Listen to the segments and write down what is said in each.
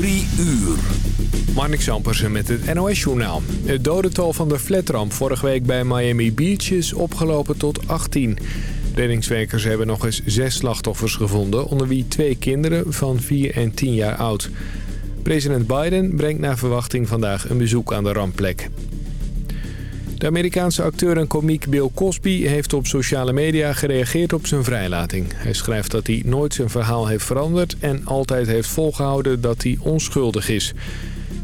Drie uur. Marnik Zampersen met het NOS-journaal. Het dodental van de flatramp vorige week bij Miami Beach is opgelopen tot 18. Reddingswerkers hebben nog eens zes slachtoffers gevonden... onder wie twee kinderen van 4 en 10 jaar oud. President Biden brengt naar verwachting vandaag een bezoek aan de rampplek. De Amerikaanse acteur en komiek Bill Cosby heeft op sociale media gereageerd op zijn vrijlating. Hij schrijft dat hij nooit zijn verhaal heeft veranderd en altijd heeft volgehouden dat hij onschuldig is.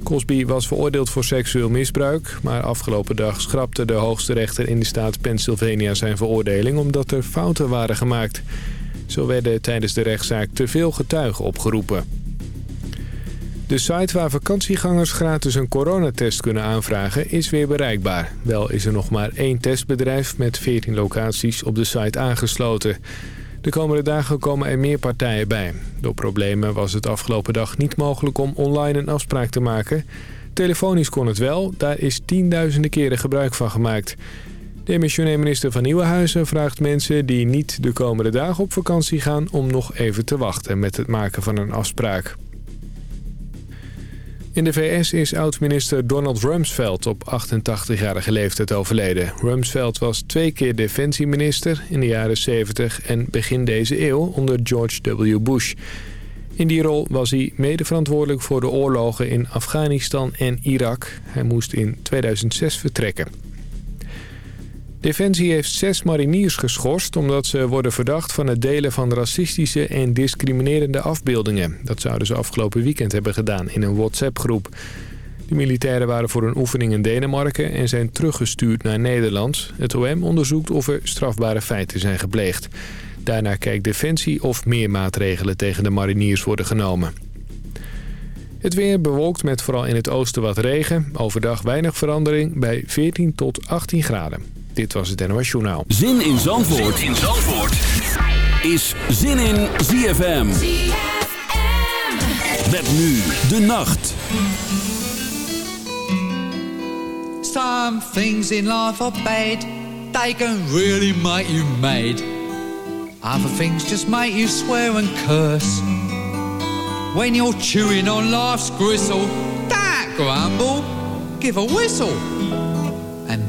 Cosby was veroordeeld voor seksueel misbruik, maar afgelopen dag schrapte de hoogste rechter in de staat Pennsylvania zijn veroordeling omdat er fouten waren gemaakt. Zo werden tijdens de rechtszaak te veel getuigen opgeroepen. De site waar vakantiegangers gratis een coronatest kunnen aanvragen is weer bereikbaar. Wel is er nog maar één testbedrijf met 14 locaties op de site aangesloten. De komende dagen komen er meer partijen bij. Door problemen was het afgelopen dag niet mogelijk om online een afspraak te maken. Telefonisch kon het wel, daar is tienduizenden keren gebruik van gemaakt. De missionair minister van Nieuwenhuizen vraagt mensen die niet de komende dagen op vakantie gaan... om nog even te wachten met het maken van een afspraak. In de VS is oud-minister Donald Rumsfeld op 88-jarige leeftijd overleden. Rumsfeld was twee keer defensieminister in de jaren 70 en begin deze eeuw onder George W. Bush. In die rol was hij mede verantwoordelijk voor de oorlogen in Afghanistan en Irak. Hij moest in 2006 vertrekken. Defensie heeft zes mariniers geschorst omdat ze worden verdacht van het delen van racistische en discriminerende afbeeldingen. Dat zouden ze afgelopen weekend hebben gedaan in een WhatsApp-groep. De militairen waren voor een oefening in Denemarken en zijn teruggestuurd naar Nederland. Het OM onderzoekt of er strafbare feiten zijn gepleegd. Daarna kijkt Defensie of meer maatregelen tegen de mariniers worden genomen. Het weer bewolkt met vooral in het oosten wat regen. Overdag weinig verandering bij 14 tot 18 graden. Dit was het NOS Journaal. Zin in Zandvoort, zin in Zandvoort. is Zin in ZFM. ZFM. Met nu de nacht. Some things in life are bad. They can really make you mad. Other things just make you swear and curse. When you're chewing on life's gristle, that grumble, give a whistle.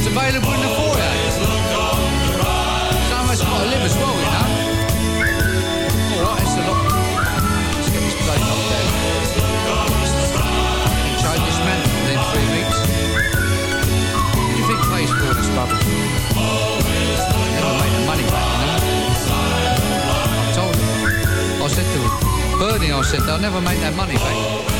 What's available in the foyer. So much got to live as well, you know. Alright, it's a lot. Let's get this place knocked down. And change this man within three weeks. Do you think pays for all this rubbish? Never made the money back, you know. I told him. I said to him, Bernie, I said, they'll never make that money back.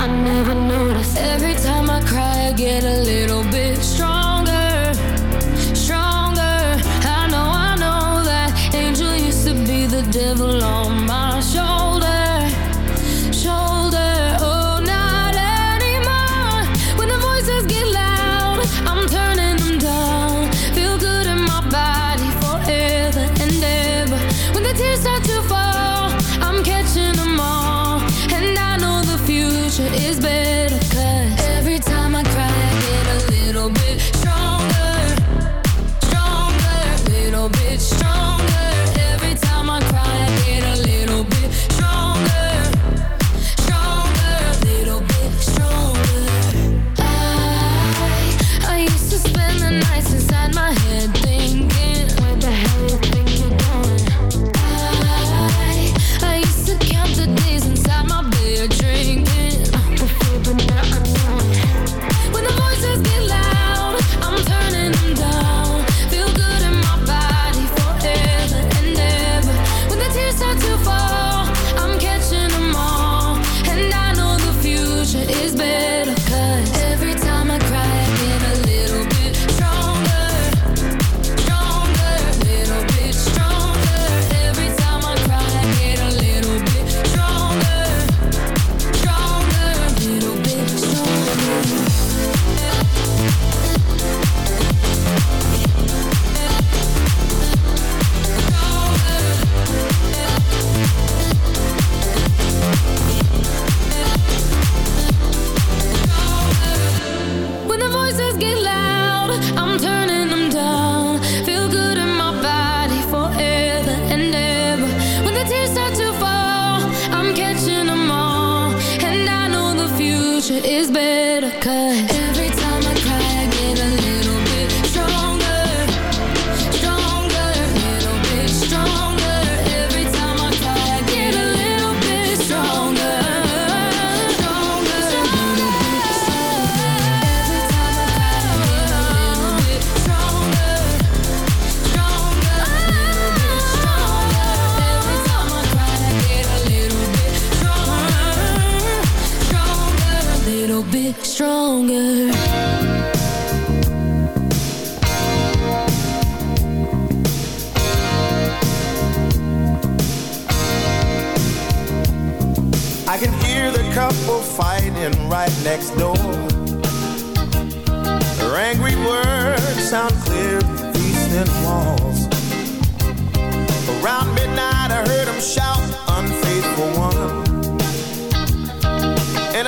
I never notice. Every time I cry, I get a little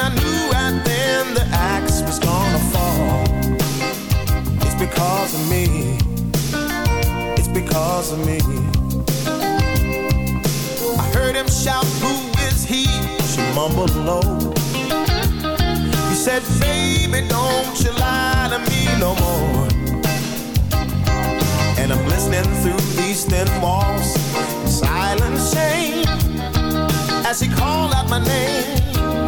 I knew right then the axe was gonna fall. It's because of me. It's because of me. I heard him shout, Who is he? She mumbled low. He said, Baby, don't you lie to me no more. And I'm listening through these thin walls, silent shame. As he called out my name,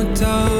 Van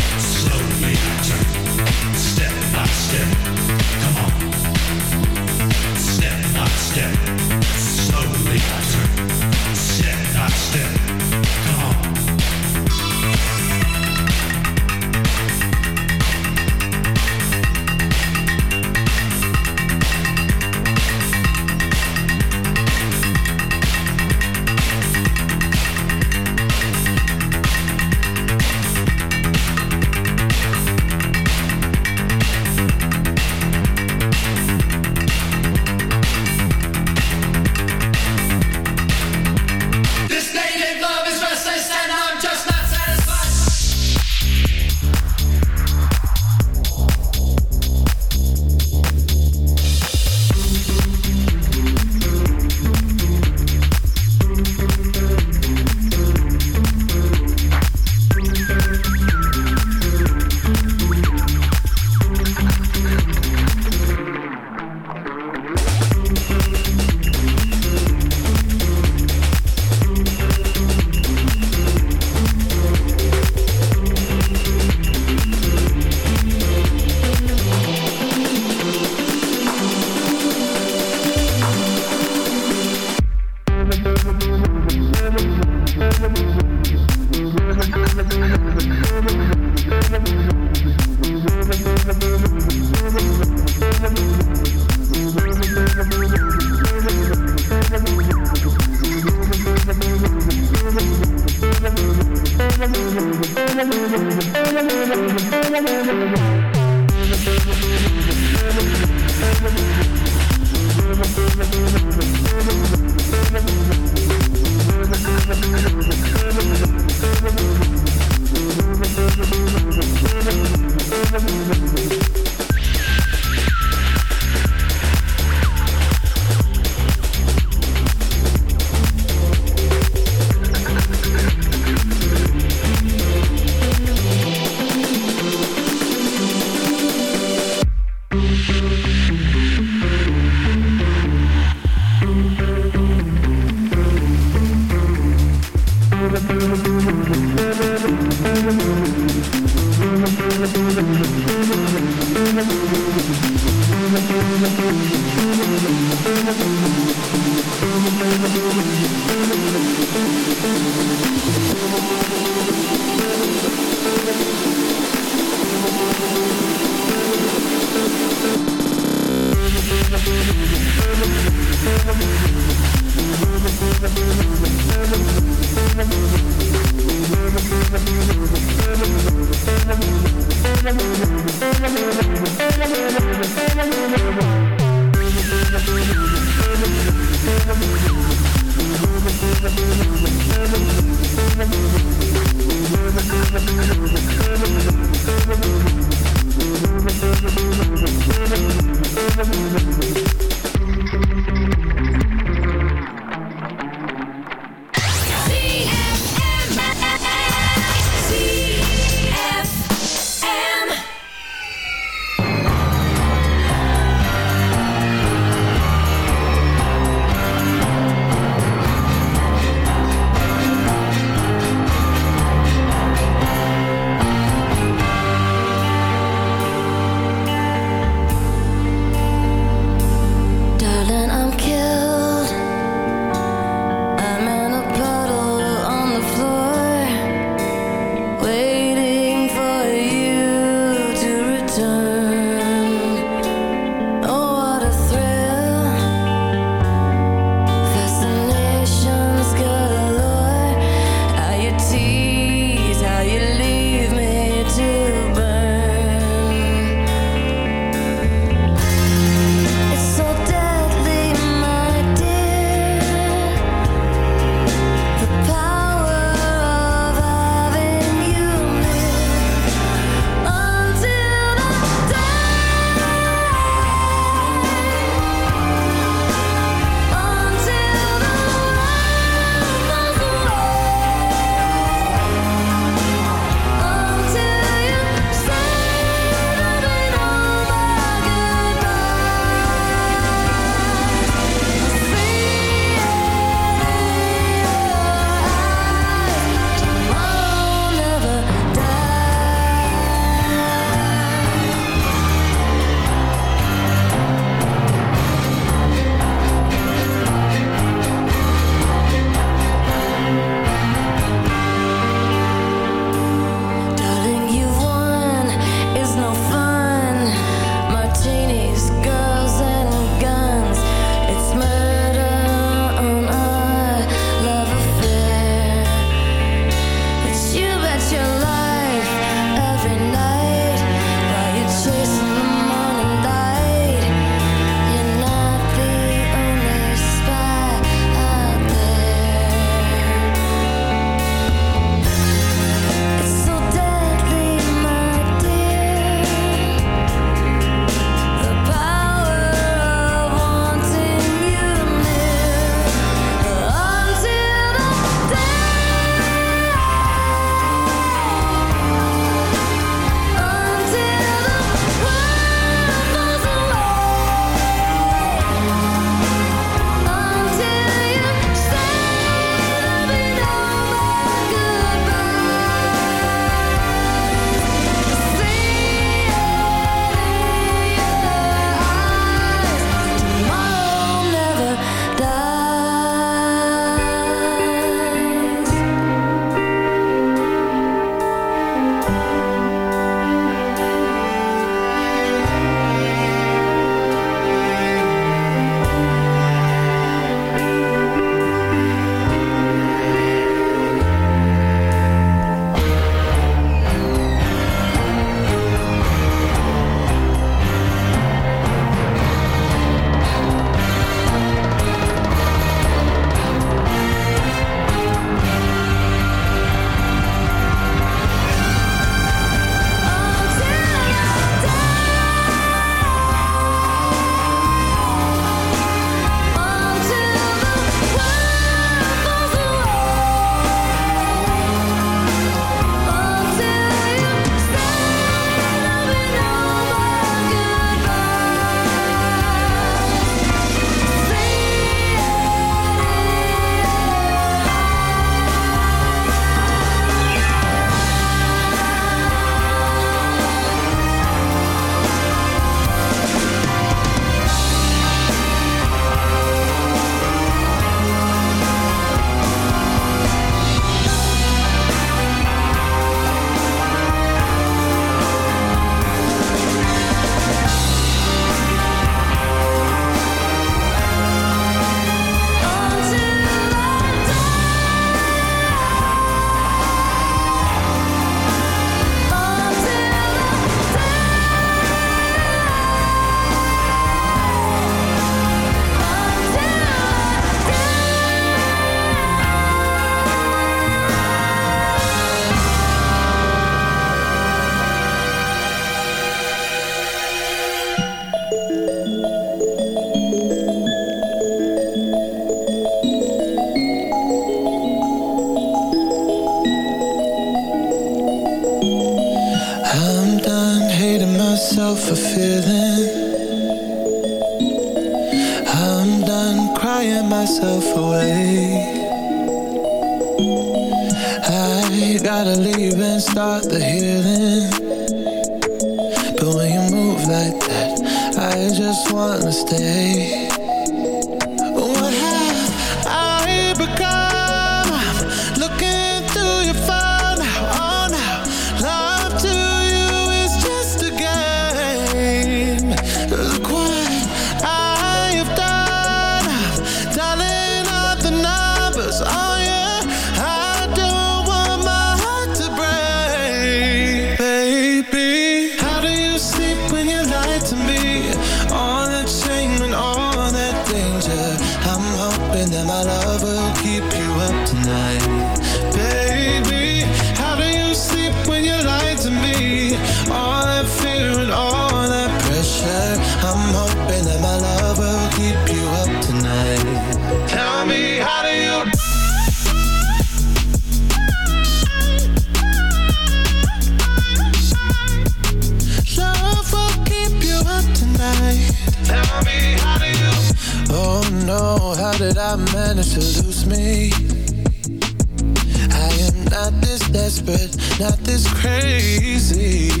Desperate, not this crazy.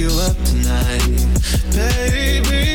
You up tonight. Baby,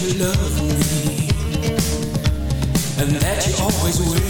you love me and that you always will.